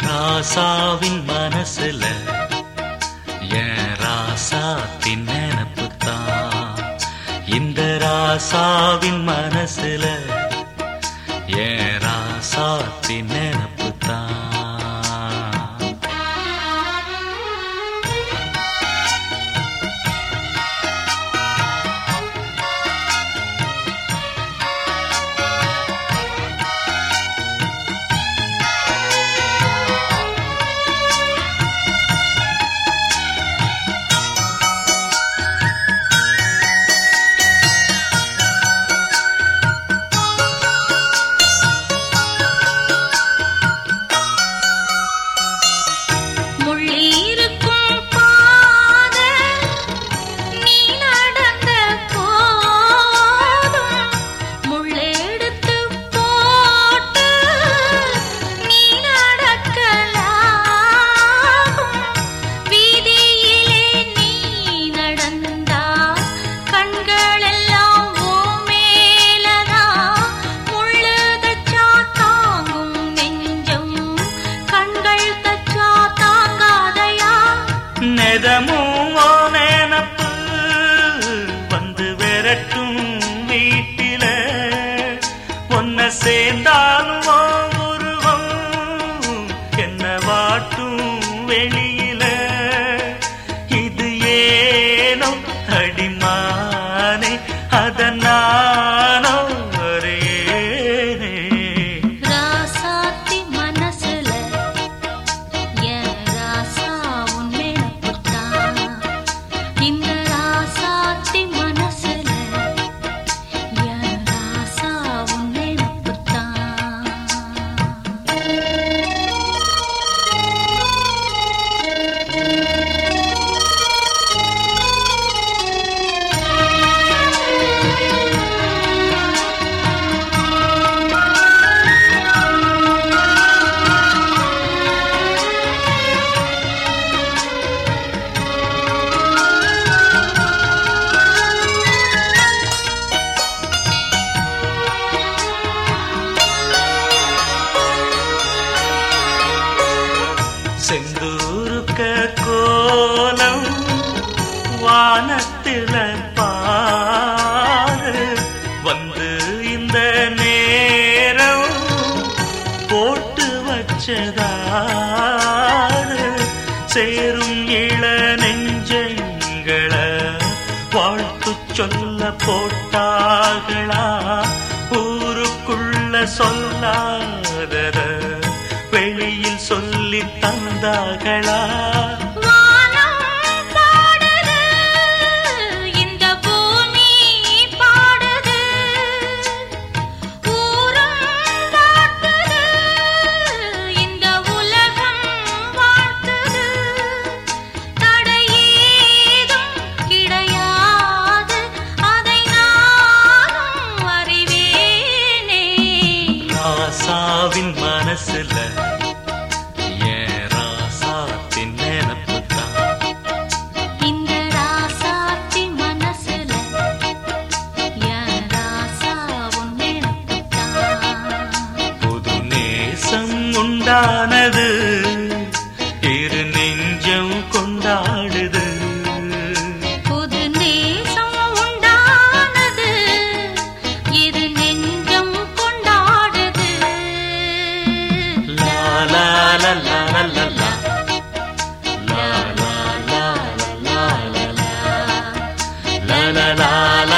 ராசாவின் மனசுல என் ராசாத்தின் நினப்பு தான் இந்த ராசாவின் மனசுல சேர்ந்தாலும் உருவம். என்ன வாட்டும் வெளியே வானத்தில பாரு. வந்து இந்த நேரம் போட்டு வச்சதாரு. சேரும் இள நெஞ்சங்கள வாழ்த்து சொல்ல போட்டார்களா? ஊருக்குள்ள சொல்லாதத வெளியில் சொல்லி தந்தார்களா? சாவின் மனசுல. And I.